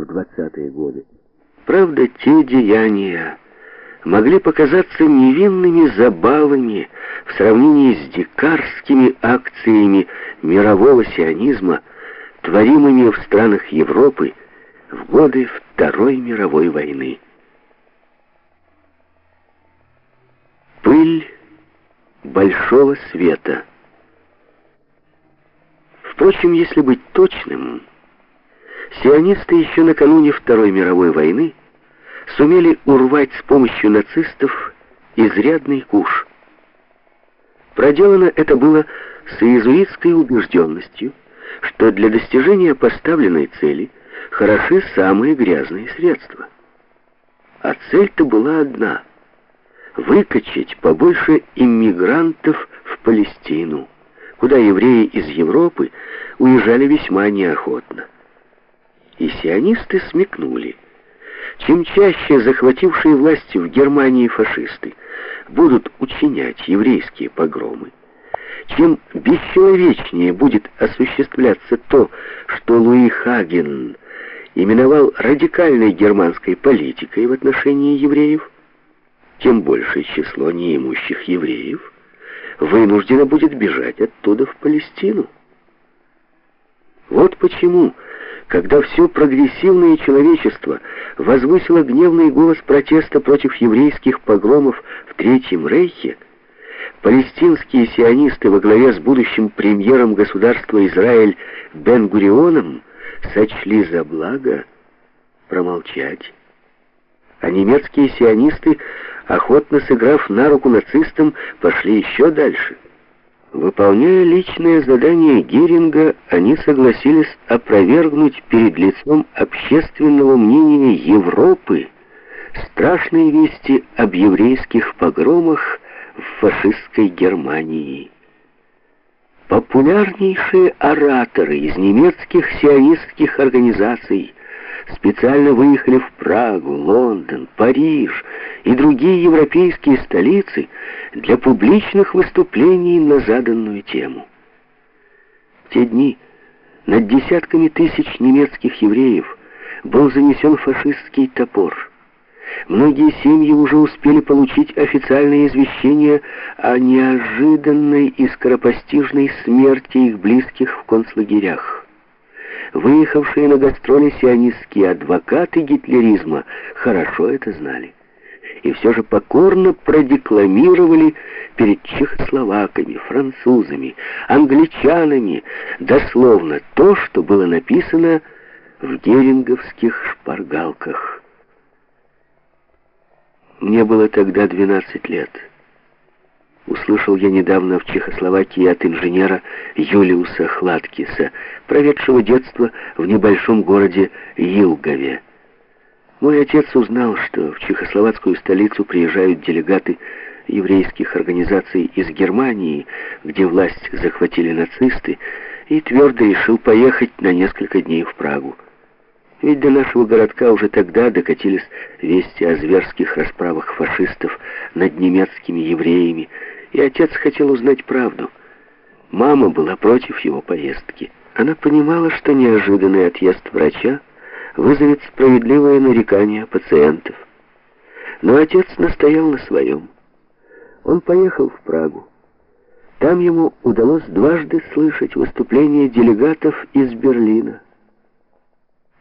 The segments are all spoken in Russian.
в 20-е годы. Правда, те деяния могли показаться невинными забавами в сравнении с дикарскими акциями мирового сионизма, творимыми в странах Европы в годы Второй мировой войны. Пыль большого света. Впрочем, если быть точным, сионисты еще накануне Второй мировой войны сумели урвать с помощью нацистов изрядный куш. Проделано это было с иезуитской убежденностью, что для достижения поставленной цели хороши самые грязные средства. А цель-то была одна — выкачать побольше иммигрантов в Палестину, куда евреи из Европы уезжали весьма неохотно. И сионисты смекнули — чем чаще захватившие власть в Германии фашисты будут учинять еврейские погромы, чем бесчеловечнее будет осуществляться то, что Луи Хаген именовал радикальной германской политикой в отношении евреев, тем большее число неимущих евреев вынуждено будет бежать оттуда в Палестину. Вот почему когда все прогрессивное человечество возвысило гневный голос протеста против еврейских погромов в Третьем Рейхе, палестинские сионисты во главе с будущим премьером государства Израиль Бен-Гурионом сочли за благо промолчать. А немецкие сионисты, охотно сыграв на руку нацистам, пошли еще дальше – Выполняя личное задание Геринга, они согласились опровергнуть перед лицом общественного мнения Европы страшные вести об еврейских погромах в фашистской Германии. Популярнейшие ораторы из немецких сионистских организаций специально выехали в Прагу, Лондон, Париж и другие европейские столицы для публичных выступлений на заданную тему. В те дни над десятками тысяч немецких евреев был занесен фашистский топор. Многие семьи уже успели получить официальные извещения о неожиданной и скоропостижной смерти их близких в концлагерях выехавшие на гастроли сионистские адвокаты гитлеризма хорошо это знали. И все же покорно продекламировали перед чехословаками, французами, англичанами дословно то, что было написано в геринговских шпаргалках. Мне было тогда 12 лет услышал я недавно в Чехословакии от инженера Юлиуса Хладкиса, проведшего детство в небольшом городе Илгове. Мой отец узнал, что в чехословацкую столицу приезжают делегаты еврейских организаций из Германии, где власть захватили нацисты, и твердо решил поехать на несколько дней в Прагу. Ведь до нашего городка уже тогда докатились вести о зверских расправах фашистов над немецкими евреями, и отец хотел узнать правду. Мама была против его поездки. Она понимала, что неожиданный отъезд врача вызовет справедливое нарекание пациентов. Но отец настоял на своем. Он поехал в Прагу. Там ему удалось дважды слышать выступление делегатов из Берлина.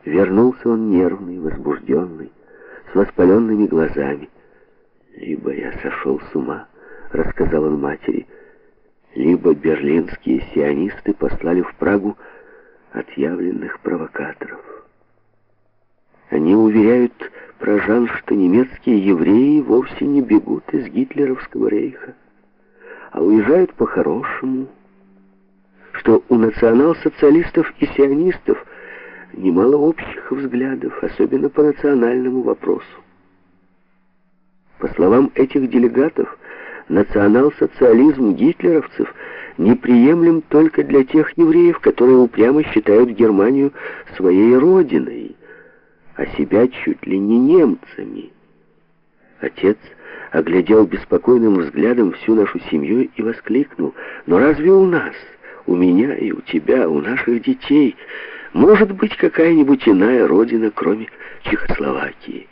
Вернулся он нервный, возбужденный, с воспаленными глазами. Либо я сошел с ума, рассказал он матери, либо берлинские сионисты послали в Прагу отъявленных провокаторов. Они уверяют прожан, что немецкие евреи вовсе не бегут из гитлеровского рейха, а уезжают по-хорошему, что у национал-социалистов и сионистов немало общих взглядов, особенно по национальному вопросу. По словам этих делегатов, национал-социализм гитлеровцев неприемлем только для тех евреев, которые упрямо считают Германию своей родиной, а себя чуть ли не немцами. Отец оглядел беспокойным взглядом всю нашу семью и воскликнул, «Но разве у нас, у меня и у тебя, у наших детей может быть какая-нибудь иная родина, кроме Чехословакии.